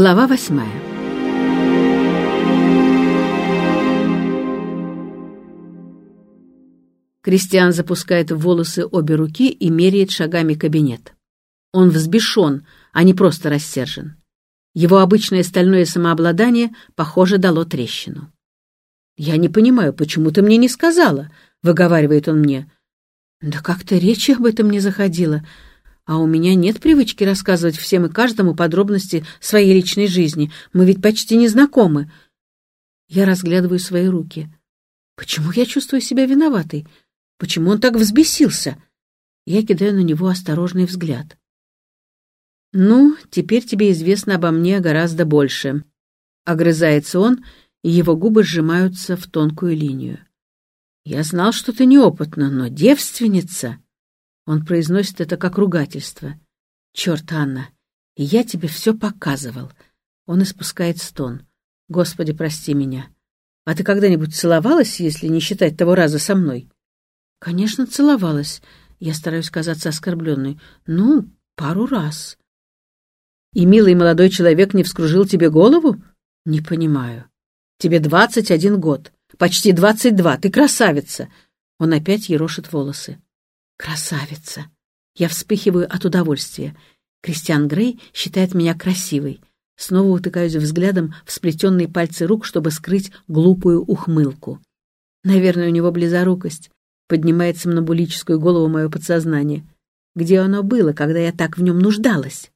Глава восьмая Кристиан запускает в волосы обе руки и меряет шагами кабинет. Он взбешен, а не просто рассержен. Его обычное стальное самообладание, похоже, дало трещину. «Я не понимаю, почему ты мне не сказала?» — выговаривает он мне. «Да как-то речи об этом не заходила. А у меня нет привычки рассказывать всем и каждому подробности своей личной жизни. Мы ведь почти не знакомы». Я разглядываю свои руки. Почему я чувствую себя виноватой? Почему он так взбесился? Я кидаю на него осторожный взгляд. «Ну, теперь тебе известно обо мне гораздо больше». Огрызается он, и его губы сжимаются в тонкую линию. «Я знал, что ты неопытна, но девственница...» Он произносит это как ругательство. «Черт, Анна, я тебе все показывал». Он испускает стон. «Господи, прости меня. А ты когда-нибудь целовалась, если не считать того раза со мной?» «Конечно, целовалась». Я стараюсь казаться оскорбленной. «Ну, пару раз». И милый молодой человек не вскружил тебе голову? Не понимаю. Тебе двадцать один год. Почти двадцать два. Ты красавица. Он опять ерошит волосы. Красавица. Я вспыхиваю от удовольствия. Кристиан Грей считает меня красивой. Снова утыкаюсь взглядом в сплетенные пальцы рук, чтобы скрыть глупую ухмылку. Наверное, у него близорукость. Поднимает сомнобулическую голову мое подсознание. Где оно было, когда я так в нем нуждалась?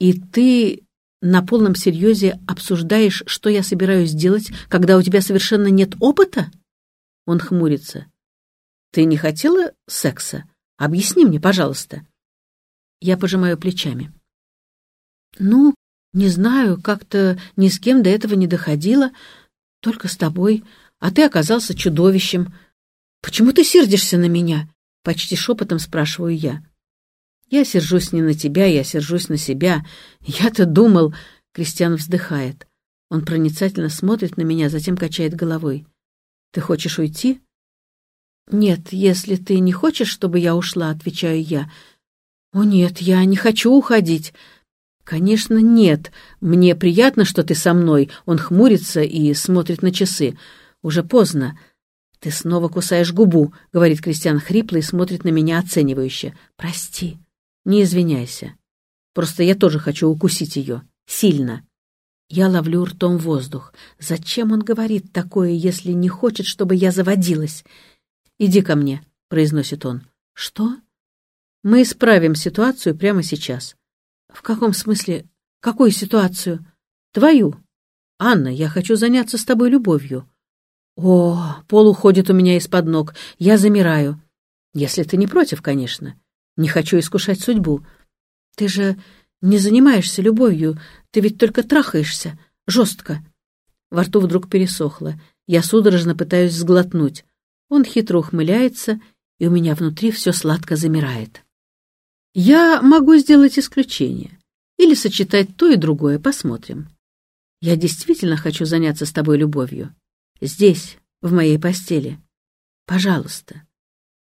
И ты на полном серьезе обсуждаешь, что я собираюсь делать, когда у тебя совершенно нет опыта? Он хмурится. Ты не хотела секса? Объясни мне, пожалуйста. Я пожимаю плечами. Ну, не знаю, как-то ни с кем до этого не доходило, только с тобой, а ты оказался чудовищем. Почему ты сердишься на меня? Почти шепотом спрашиваю я. Я сержусь не на тебя, я сержусь на себя. Я-то думал...» Кристиан вздыхает. Он проницательно смотрит на меня, затем качает головой. «Ты хочешь уйти?» «Нет, если ты не хочешь, чтобы я ушла», — отвечаю я. «О нет, я не хочу уходить». «Конечно, нет. Мне приятно, что ты со мной». Он хмурится и смотрит на часы. «Уже поздно». «Ты снова кусаешь губу», — говорит Кристиан хрипло и смотрит на меня оценивающе. «Прости». Не извиняйся. Просто я тоже хочу укусить ее. Сильно. Я ловлю ртом воздух. Зачем он говорит такое, если не хочет, чтобы я заводилась? «Иди ко мне», — произносит он. «Что?» «Мы исправим ситуацию прямо сейчас». «В каком смысле? Какую ситуацию?» «Твою. Анна, я хочу заняться с тобой любовью». «О, пол уходит у меня из-под ног. Я замираю. Если ты не против, конечно. Не хочу искушать судьбу. Ты же не занимаешься любовью, ты ведь только трахаешься. Жестко. Во рту вдруг пересохло. Я судорожно пытаюсь сглотнуть. Он хитро ухмыляется, и у меня внутри все сладко замирает. Я могу сделать исключение. Или сочетать то и другое, посмотрим. Я действительно хочу заняться с тобой любовью. Здесь, в моей постели. Пожалуйста.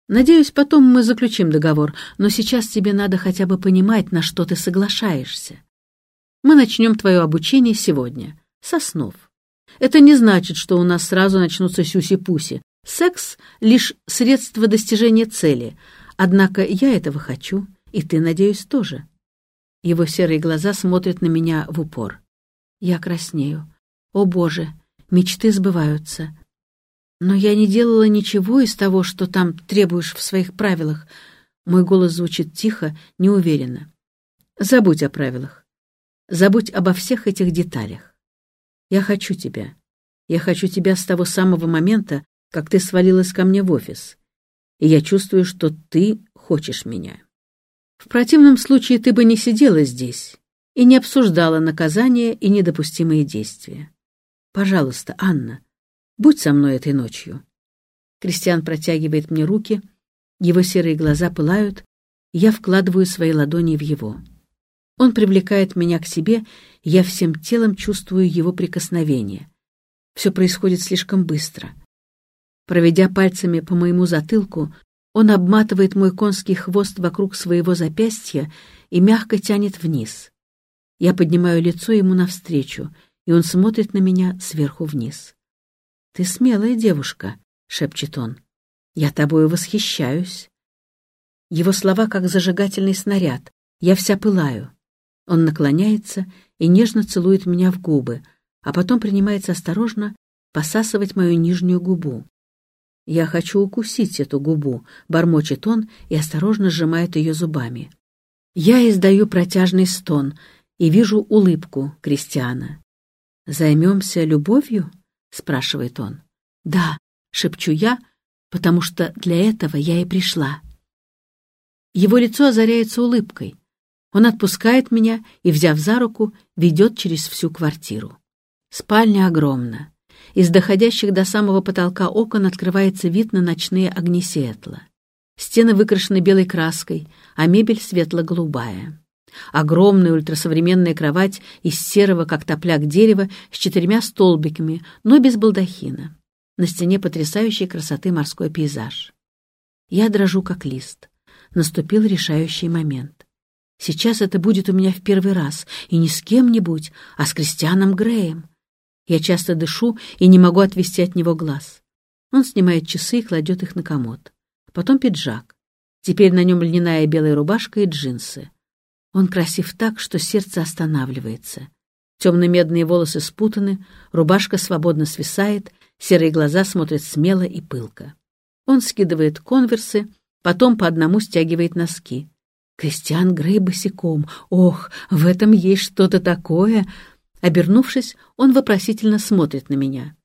Надеюсь, потом мы заключим договор, но сейчас тебе надо хотя бы понимать, на что ты соглашаешься. Мы начнем твое обучение сегодня, со снов. Это не значит, что у нас сразу начнутся сюси-пуси. Секс — лишь средство достижения цели. Однако я этого хочу, и ты, надеюсь, тоже. Его серые глаза смотрят на меня в упор. Я краснею. О, Боже, мечты сбываются. Но я не делала ничего из того, что там требуешь в своих правилах. Мой голос звучит тихо, неуверенно. Забудь о правилах. Забудь обо всех этих деталях. Я хочу тебя. Я хочу тебя с того самого момента, как ты свалилась ко мне в офис. И я чувствую, что ты хочешь меня. В противном случае ты бы не сидела здесь и не обсуждала наказание и недопустимые действия. Пожалуйста, Анна, Будь со мной этой ночью. Кристиан протягивает мне руки, его серые глаза пылают, я вкладываю свои ладони в его. Он привлекает меня к себе, я всем телом чувствую его прикосновение. Все происходит слишком быстро. Проведя пальцами по моему затылку, он обматывает мой конский хвост вокруг своего запястья и мягко тянет вниз. Я поднимаю лицо ему навстречу, и он смотрит на меня сверху вниз. «Ты смелая девушка», — шепчет он. «Я тобою восхищаюсь». Его слова как зажигательный снаряд. Я вся пылаю. Он наклоняется и нежно целует меня в губы, а потом принимается осторожно посасывать мою нижнюю губу. «Я хочу укусить эту губу», — бормочет он и осторожно сжимает ее зубами. Я издаю протяжный стон и вижу улыбку Кристиана. «Займемся любовью?» — спрашивает он. «Да», — шепчу я, потому что для этого я и пришла. Его лицо озаряется улыбкой. Он отпускает меня и, взяв за руку, ведет через всю квартиру. Спальня огромна. Из доходящих до самого потолка окон открывается вид на ночные огни Сиэтла. Стены выкрашены белой краской, а мебель светло-голубая. Огромная ультрасовременная кровать из серого, как топляк дерева, с четырьмя столбиками, но без балдахина. На стене потрясающей красоты морской пейзаж. Я дрожу, как лист. Наступил решающий момент. Сейчас это будет у меня в первый раз, и не с кем-нибудь, а с Кристианом Греем. Я часто дышу и не могу отвести от него глаз. Он снимает часы и кладет их на комод. Потом пиджак. Теперь на нем льняная белая рубашка и джинсы. Он красив так, что сердце останавливается. Темно-медные волосы спутаны, рубашка свободно свисает, серые глаза смотрят смело и пылко. Он скидывает конверсы, потом по одному стягивает носки. Кристиан Грей босиком. Ох, в этом есть что-то такое. Обернувшись, он вопросительно смотрит на меня.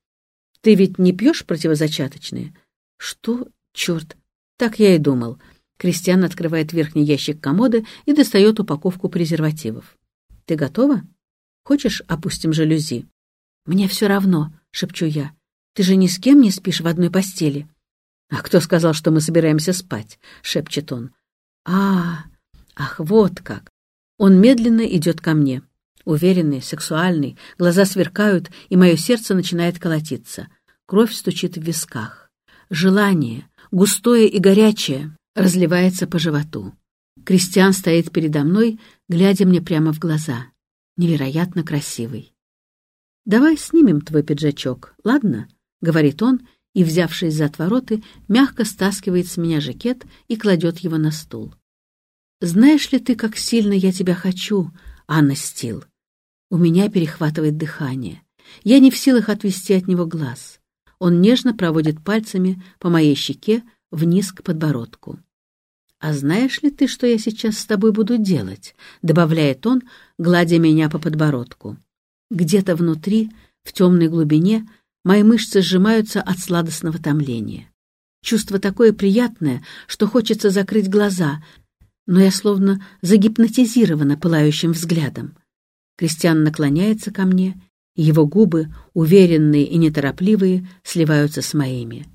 «Ты ведь не пьешь противозачаточные?» «Что? Черт! Так я и думал». Кристиан открывает верхний ящик комода и достает упаковку презервативов. «Ты готова? Хочешь, опустим жалюзи?» «Мне все равно», — шепчу я. «Ты же ни с кем не спишь в одной постели». «А кто сказал, что мы собираемся спать?» — шепчет он. «А, ах, вот как!» Он медленно идет ко мне. Уверенный, сексуальный, глаза сверкают, и мое сердце начинает колотиться. Кровь стучит в висках. Желание, густое и горячее, разливается по животу. Кристиан стоит передо мной, глядя мне прямо в глаза. Невероятно красивый. «Давай снимем твой пиджачок, ладно?» — говорит он, и, взявшись за отвороты, мягко стаскивает с меня жакет и кладет его на стул. «Знаешь ли ты, как сильно я тебя хочу, Анна Стил?» У меня перехватывает дыхание. Я не в силах отвести от него глаз. Он нежно проводит пальцами по моей щеке вниз к подбородку. «А знаешь ли ты, что я сейчас с тобой буду делать?» — добавляет он, гладя меня по подбородку. Где-то внутри, в темной глубине, мои мышцы сжимаются от сладостного томления. Чувство такое приятное, что хочется закрыть глаза, но я словно загипнотизирована пылающим взглядом. Кристиан наклоняется ко мне, его губы, уверенные и неторопливые, сливаются с моими.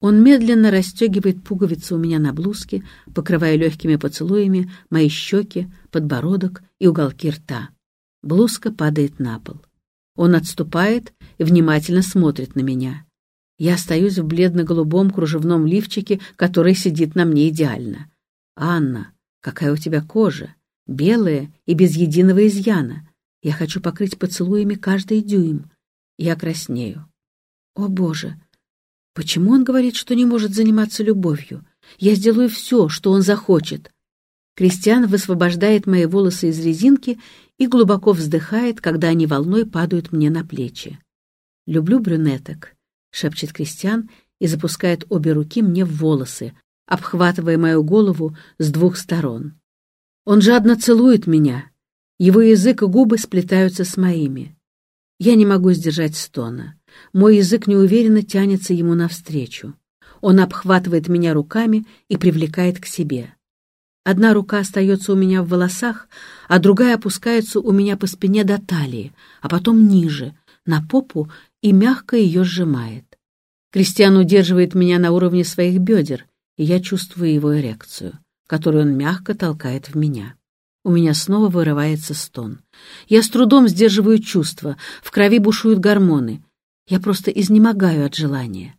Он медленно расстегивает пуговицы у меня на блузке, покрывая легкими поцелуями мои щеки, подбородок и уголки рта. Блузка падает на пол. Он отступает и внимательно смотрит на меня. Я остаюсь в бледно-голубом кружевном лифчике, который сидит на мне идеально. «Анна, какая у тебя кожа! Белая и без единого изъяна. Я хочу покрыть поцелуями каждый дюйм. Я краснею. О, Боже! Почему он говорит, что не может заниматься любовью? Я сделаю все, что он захочет. Кристиан высвобождает мои волосы из резинки и глубоко вздыхает, когда они волной падают мне на плечи. «Люблю брюнеток», — шепчет Кристиан и запускает обе руки мне в волосы, обхватывая мою голову с двух сторон. Он жадно целует меня. Его язык и губы сплетаются с моими. Я не могу сдержать стона. Мой язык неуверенно тянется ему навстречу. Он обхватывает меня руками и привлекает к себе. Одна рука остается у меня в волосах, а другая опускается у меня по спине до талии, а потом ниже, на попу, и мягко ее сжимает. Кристиан удерживает меня на уровне своих бедер, и я чувствую его эрекцию которую он мягко толкает в меня. У меня снова вырывается стон. Я с трудом сдерживаю чувства, в крови бушуют гормоны. Я просто изнемогаю от желания.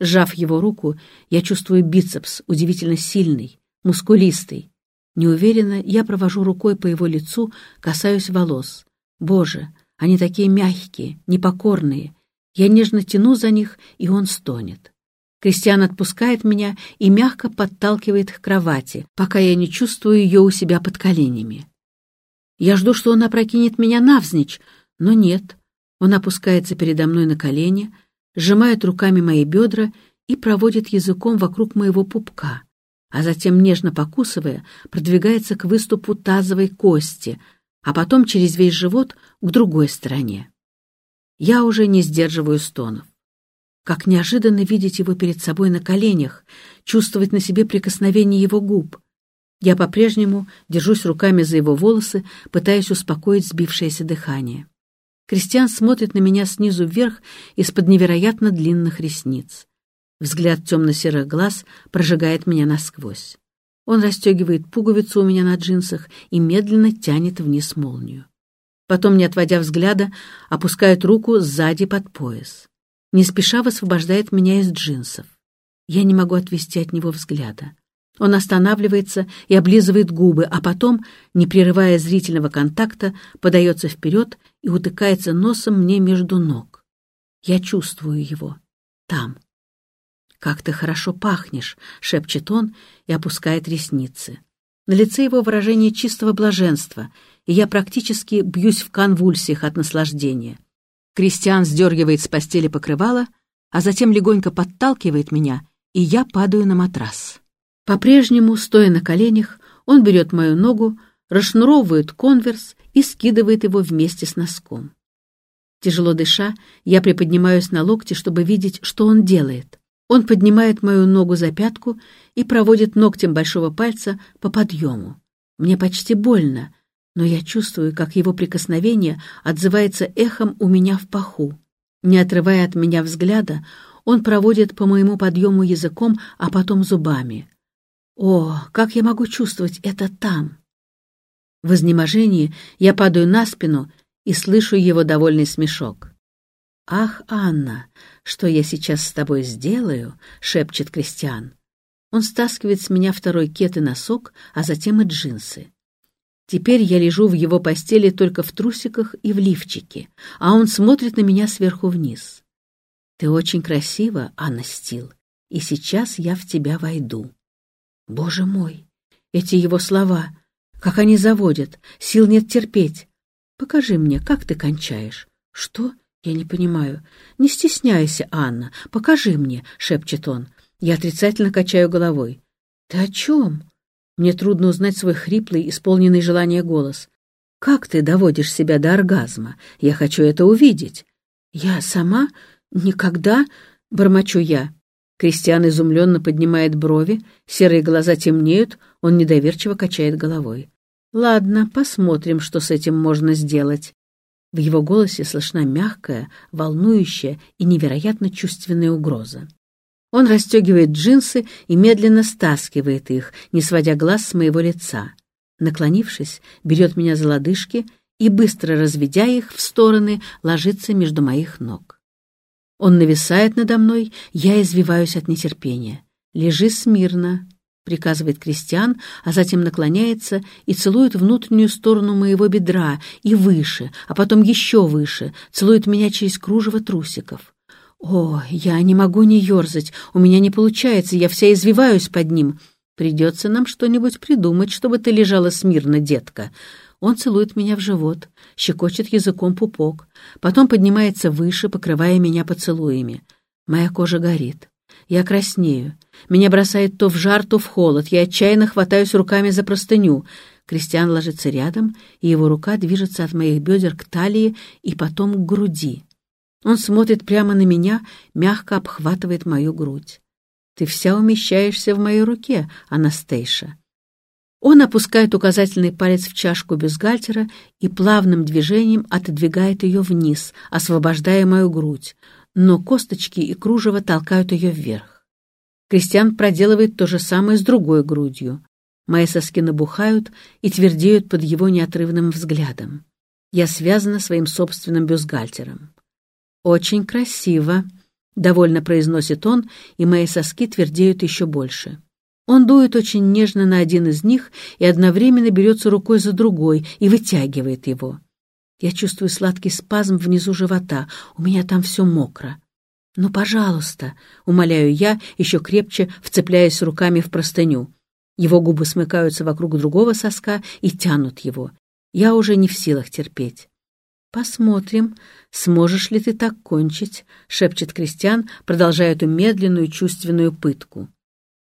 Сжав его руку, я чувствую бицепс, удивительно сильный, мускулистый. Неуверенно я провожу рукой по его лицу, касаюсь волос. Боже, они такие мягкие, непокорные. Я нежно тяну за них, и он стонет. Кристиан отпускает меня и мягко подталкивает к кровати, пока я не чувствую ее у себя под коленями. Я жду, что он опрокинет меня навзничь, но нет. Он опускается передо мной на колени, сжимает руками мои бедра и проводит языком вокруг моего пупка, а затем, нежно покусывая, продвигается к выступу тазовой кости, а потом через весь живот к другой стороне. Я уже не сдерживаю стонов. Как неожиданно видеть его перед собой на коленях, чувствовать на себе прикосновение его губ. Я по-прежнему держусь руками за его волосы, пытаясь успокоить сбившееся дыхание. Кристиан смотрит на меня снизу вверх из-под невероятно длинных ресниц. Взгляд темно-серых глаз прожигает меня насквозь. Он расстегивает пуговицу у меня на джинсах и медленно тянет вниз молнию. Потом, не отводя взгляда, опускает руку сзади под пояс. Не спеша высвобождает меня из джинсов. Я не могу отвести от него взгляда. Он останавливается и облизывает губы, а потом, не прерывая зрительного контакта, подается вперед и утыкается носом мне между ног. Я чувствую его. Там. «Как ты хорошо пахнешь!» — шепчет он и опускает ресницы. На лице его выражение чистого блаженства, и я практически бьюсь в конвульсиях от наслаждения. Кристиан сдергивает с постели покрывало, а затем легонько подталкивает меня, и я падаю на матрас. По-прежнему, стоя на коленях, он берет мою ногу, расшнуровывает конверс и скидывает его вместе с носком. Тяжело дыша, я приподнимаюсь на локте, чтобы видеть, что он делает. Он поднимает мою ногу за пятку и проводит ногтем большого пальца по подъему. Мне почти больно, но я чувствую, как его прикосновение отзывается эхом у меня в паху. Не отрывая от меня взгляда, он проводит по моему подъему языком, а потом зубами. О, как я могу чувствовать это там? В изнеможении я падаю на спину и слышу его довольный смешок. «Ах, Анна, что я сейчас с тобой сделаю?» — шепчет Кристиан. Он стаскивает с меня второй кет и носок, а затем и джинсы. Теперь я лежу в его постели только в трусиках и в лифчике, а он смотрит на меня сверху вниз. «Ты очень красива, Анна Стил, и сейчас я в тебя войду». Боже мой! Эти его слова! Как они заводят! Сил нет терпеть! Покажи мне, как ты кончаешь. Что? Я не понимаю. Не стесняйся, Анна. Покажи мне, шепчет он. Я отрицательно качаю головой. Ты о чем? Мне трудно узнать свой хриплый, исполненный желания голос. Как ты доводишь себя до оргазма? Я хочу это увидеть. Я сама? Никогда? Бормочу я. Кристиан изумленно поднимает брови, серые глаза темнеют, он недоверчиво качает головой. «Ладно, посмотрим, что с этим можно сделать». В его голосе слышна мягкая, волнующая и невероятно чувственная угроза. Он расстегивает джинсы и медленно стаскивает их, не сводя глаз с моего лица. Наклонившись, берет меня за лодыжки и, быстро разведя их в стороны, ложится между моих ног. Он нависает надо мной, я извиваюсь от нетерпения. «Лежи смирно», — приказывает Кристиан, а затем наклоняется и целует внутреннюю сторону моего бедра и выше, а потом еще выше, целует меня через кружево трусиков. О, я не могу не ерзать, у меня не получается, я вся извиваюсь под ним. Придется нам что-нибудь придумать, чтобы ты лежала смирно, детка. Он целует меня в живот, щекочет языком пупок, потом поднимается выше, покрывая меня поцелуями. Моя кожа горит. Я краснею. Меня бросает то в жар, то в холод. Я отчаянно хватаюсь руками за простыню. Кристиан ложится рядом, и его рука движется от моих бедер к талии и потом к груди. Он смотрит прямо на меня, мягко обхватывает мою грудь. «Ты вся умещаешься в моей руке, Анастейша». Он опускает указательный палец в чашку бюстгальтера и плавным движением отодвигает ее вниз, освобождая мою грудь, но косточки и кружево толкают ее вверх. Кристиан проделывает то же самое с другой грудью. Мои соски набухают и твердеют под его неотрывным взглядом. Я связана своим собственным бюстгальтером. «Очень красиво», — довольно произносит он, и мои соски твердеют еще больше. Он дует очень нежно на один из них и одновременно берется рукой за другой и вытягивает его. Я чувствую сладкий спазм внизу живота, у меня там все мокро. «Ну, пожалуйста», — умоляю я, еще крепче вцепляясь руками в простыню. Его губы смыкаются вокруг другого соска и тянут его. Я уже не в силах терпеть. «Посмотрим, сможешь ли ты так кончить», — шепчет Кристиан, продолжая эту медленную чувственную пытку.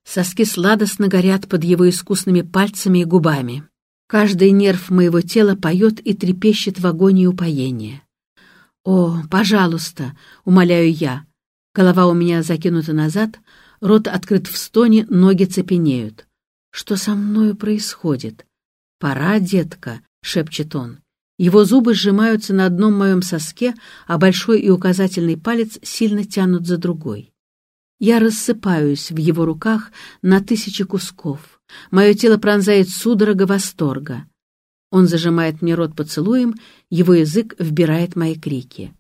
Соски сладостно горят под его искусными пальцами и губами. Каждый нерв моего тела поет и трепещет в агонии упоения. «О, пожалуйста!» — умоляю я. Голова у меня закинута назад, рот открыт в стоне, ноги цепенеют. «Что со мною происходит?» «Пора, детка!» — шепчет он. Его зубы сжимаются на одном моем соске, а большой и указательный палец сильно тянут за другой. Я рассыпаюсь в его руках на тысячи кусков. Мое тело пронзает судорога восторга. Он зажимает мне рот поцелуем, его язык вбирает мои крики.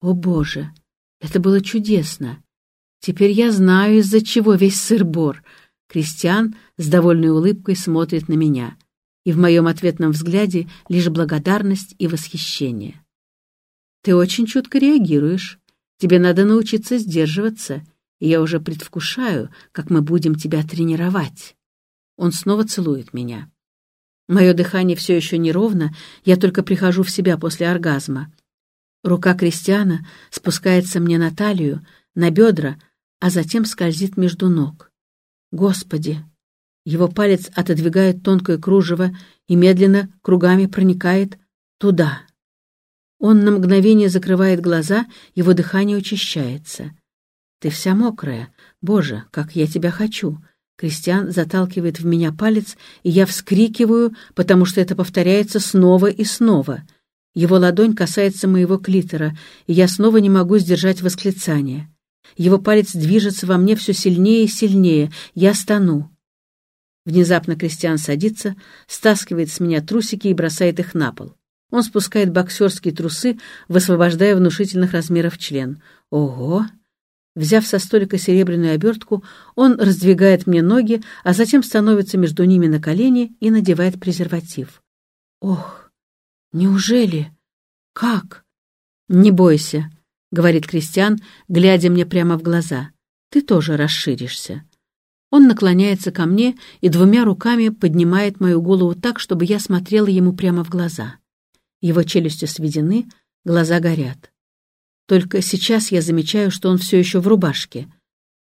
О, Боже! Это было чудесно! Теперь я знаю, из-за чего весь сыр-бор. Кристиан с довольной улыбкой смотрит на меня, и в моем ответном взгляде лишь благодарность и восхищение. Ты очень чутко реагируешь. Тебе надо научиться сдерживаться и я уже предвкушаю, как мы будем тебя тренировать. Он снова целует меня. Мое дыхание все еще неровно, я только прихожу в себя после оргазма. Рука Кристиана спускается мне на талию, на бедра, а затем скользит между ног. Господи! Его палец отодвигает тонкое кружево и медленно кругами проникает туда. Он на мгновение закрывает глаза, его дыхание учащается. Ты вся мокрая. Боже, как я тебя хочу!» Кристиан заталкивает в меня палец, и я вскрикиваю, потому что это повторяется снова и снова. Его ладонь касается моего клитора, и я снова не могу сдержать восклицание. Его палец движется во мне все сильнее и сильнее. Я стану. Внезапно Кристиан садится, стаскивает с меня трусики и бросает их на пол. Он спускает боксерские трусы, высвобождая внушительных размеров член. Ого! Взяв со столика серебряную обертку, он раздвигает мне ноги, а затем становится между ними на колени и надевает презерватив. «Ох, неужели? Как?» «Не бойся», — говорит Кристиан, глядя мне прямо в глаза. «Ты тоже расширишься». Он наклоняется ко мне и двумя руками поднимает мою голову так, чтобы я смотрела ему прямо в глаза. Его челюсти сведены, глаза горят. Только сейчас я замечаю, что он все еще в рубашке.